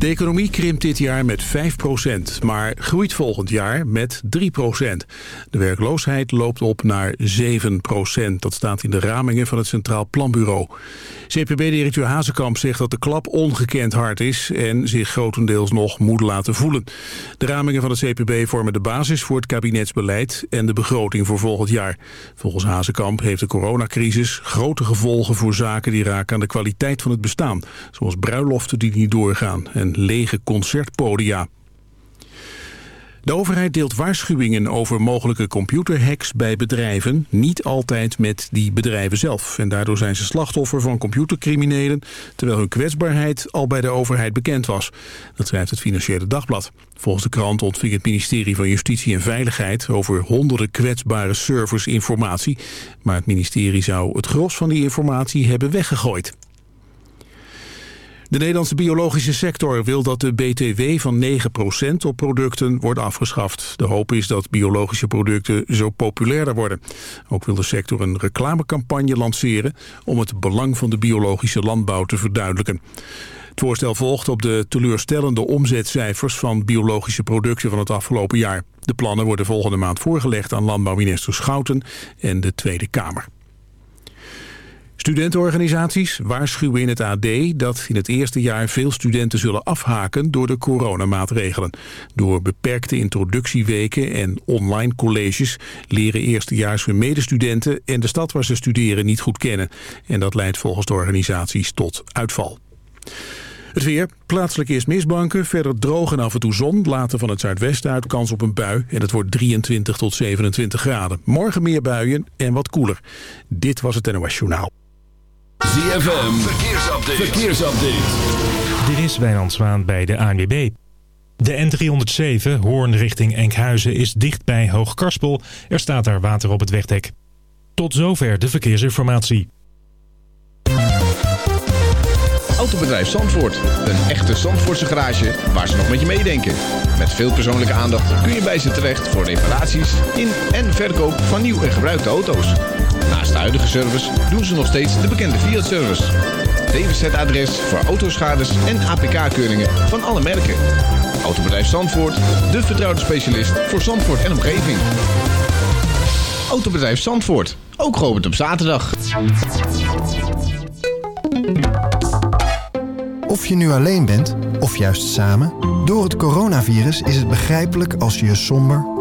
De economie krimpt dit jaar met 5% maar groeit volgend jaar met 3% De werkloosheid loopt op naar 7% Dat staat in de ramingen van het Centraal Planbureau. CPB-directeur Hazekamp zegt dat de klap ongekend hard is... en zich grotendeels nog moet laten voelen. De ramingen van het CPB vormen de basis voor het kabinetsbeleid... en de begroting voor volgend jaar. Volgens Hazekamp heeft de coronacrisis grote gevolgen voor zaken... die raken aan de kwaliteit van het bestaan. Zoals bruiloften die niet doorgaan en lege concertpodia. De overheid deelt waarschuwingen over mogelijke computerhacks bij bedrijven, niet altijd met die bedrijven zelf. En daardoor zijn ze slachtoffer van computercriminelen, terwijl hun kwetsbaarheid al bij de overheid bekend was. Dat schrijft het Financiële Dagblad. Volgens de krant ontving het ministerie van Justitie en Veiligheid over honderden kwetsbare servers informatie. Maar het ministerie zou het gros van die informatie hebben weggegooid. De Nederlandse biologische sector wil dat de BTW van 9% op producten wordt afgeschaft. De hoop is dat biologische producten zo populairder worden. Ook wil de sector een reclamecampagne lanceren om het belang van de biologische landbouw te verduidelijken. Het voorstel volgt op de teleurstellende omzetcijfers van biologische producten van het afgelopen jaar. De plannen worden volgende maand voorgelegd aan landbouwminister Schouten en de Tweede Kamer. Studentenorganisaties waarschuwen in het AD dat in het eerste jaar veel studenten zullen afhaken door de coronamaatregelen. Door beperkte introductieweken en online colleges leren eerstejaars hun medestudenten en de stad waar ze studeren niet goed kennen. En dat leidt volgens de organisaties tot uitval. Het weer. Plaatselijk eerst misbanken, verder droog en af en toe zon. Later van het zuidwesten uit kans op een bui. En het wordt 23 tot 27 graden. Morgen meer buien en wat koeler. Dit was het NOS Journaal. ZFM, verkeersupdate. verkeersupdate. Dit is Wijnand Zwaan bij de ANWB. De N307, Hoorn richting Enkhuizen, is dicht bij Hoogkarspel. Er staat daar water op het wegdek. Tot zover de verkeersinformatie. Autobedrijf Zandvoort. Een echte Zandvoortse garage waar ze nog met je meedenken. Met veel persoonlijke aandacht kun je bij ze terecht voor reparaties in en verkoop van nieuw en gebruikte auto's. Naast de huidige service doen ze nog steeds de bekende Fiat-service. DWZ-adres voor autoschades en APK-keuringen van alle merken. Autobedrijf Zandvoort, de vertrouwde specialist voor Zandvoort en omgeving. Autobedrijf Zandvoort, ook geopend op zaterdag. Of je nu alleen bent, of juist samen... door het coronavirus is het begrijpelijk als je je somber,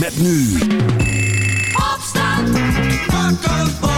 Met nu. Opstand, pakken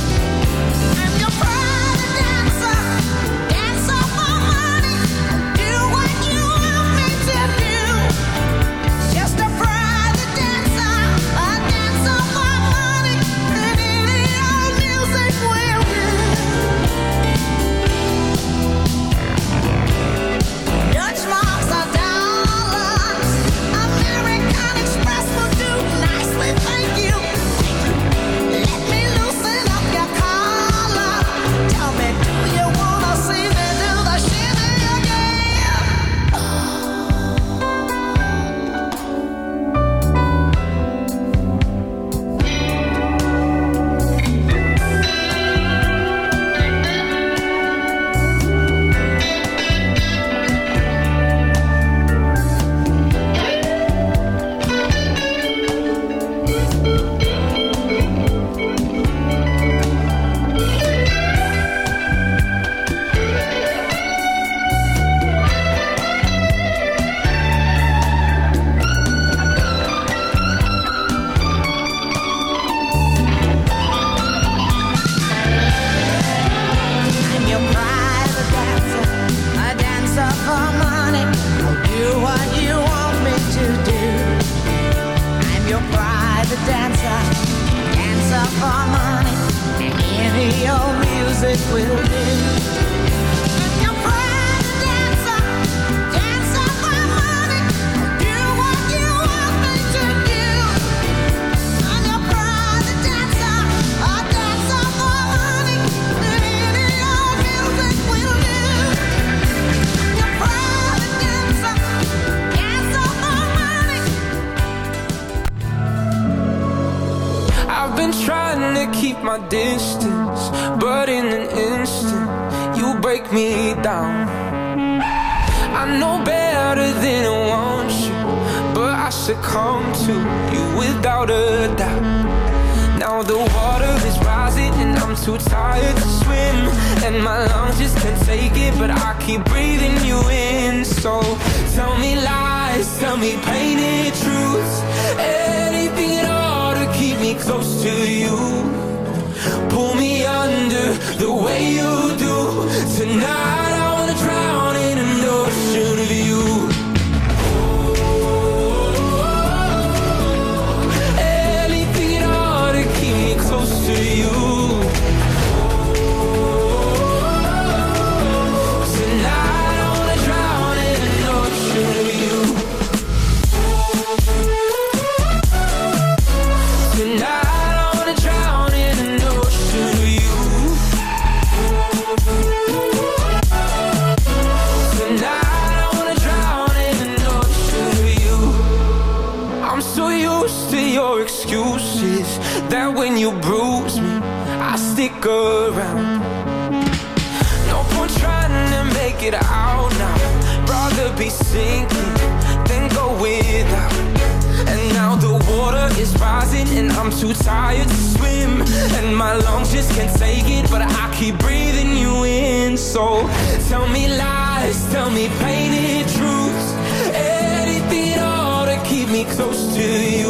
just can't take it, but I keep breathing you in. So tell me lies, tell me painted truths, anything at all to keep me close to you.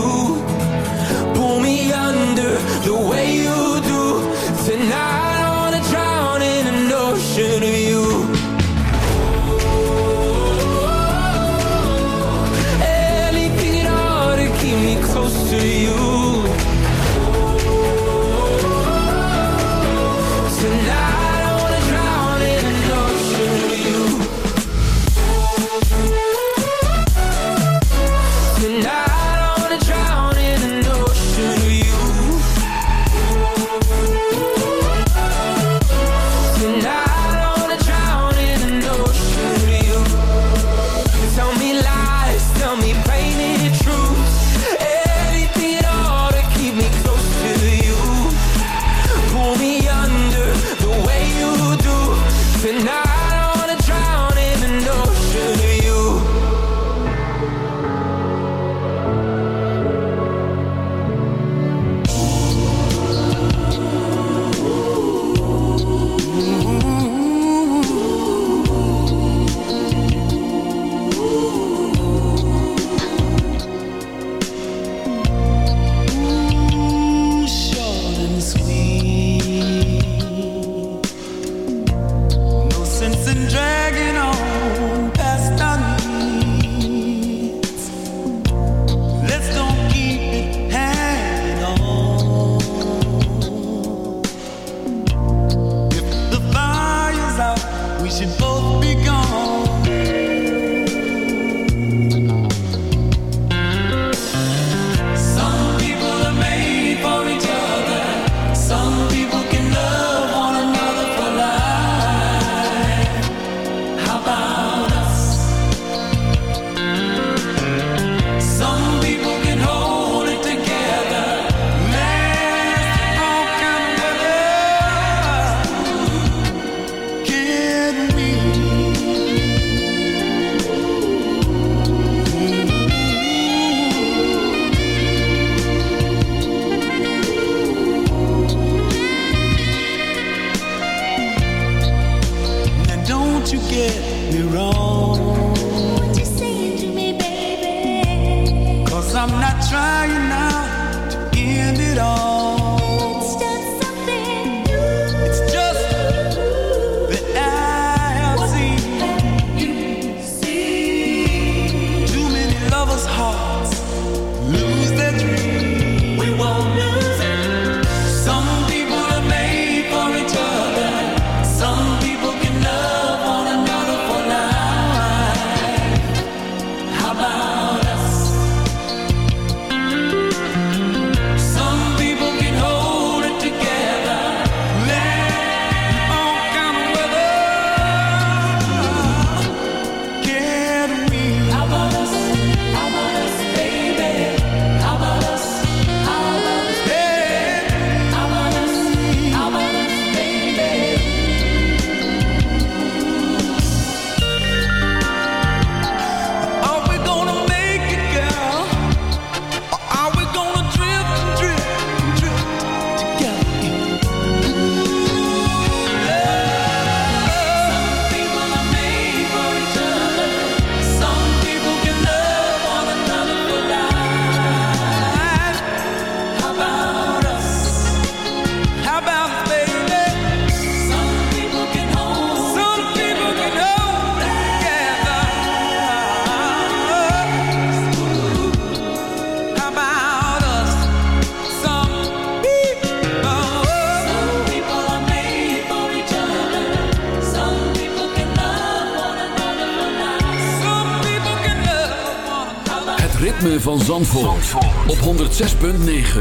Zandvoort, Zandvoort. op 106.9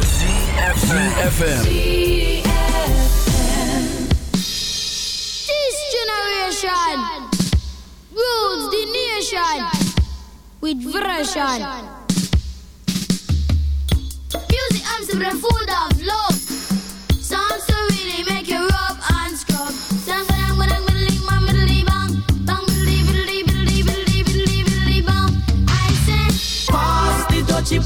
ZFM This generation rules the nation with version. Music arms full of love.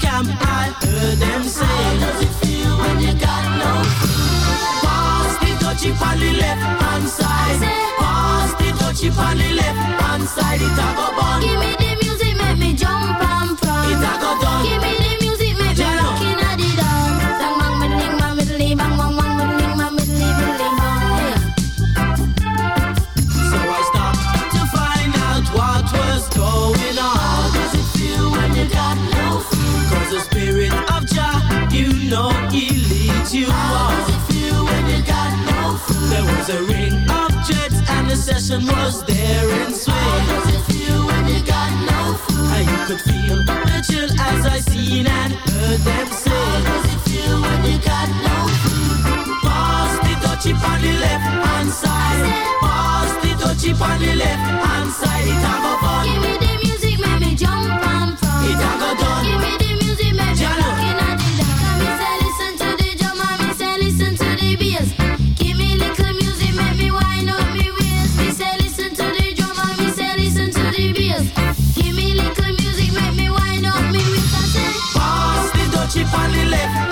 Camp, I heard them say, How does it feel when you got no food? Pass the dutchie on the left hand side. Pass the dutchie on the left hand side. It a go bun. Give me the music, make me jump you How on. does it feel when you got no food? There was a ring of jets and the session was there in swing. How does it feel when you got no food? And you could feel the chill as I seen and heard them say. How does it feel when you got no food? Pass the dutchie on the left hand side. Pass the dutchie on the left hand side. It a go fun. Give me the music, make me jump and prance. It a go done. On the left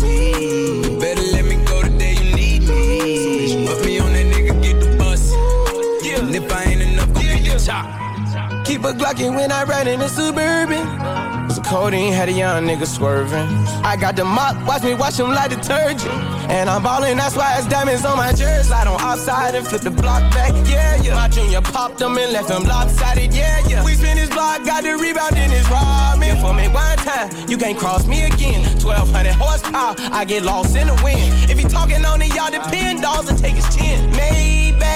Keep a Glockin' when I ride in the Suburban. So codeine had a young nigga swerving. I got the mop, watch me wash him like detergent. And I'm ballin', that's why it's diamonds on my jersey. Slide on outside and flip the block back, yeah, yeah. My junior popped them and left them lopsided, yeah, yeah. We spin his block, got the rebound in his robbing. For me one time, you can't cross me again. 1200 horsepower, I get lost in the wind. If he talking on it, y'all depend, dolls and take his chin.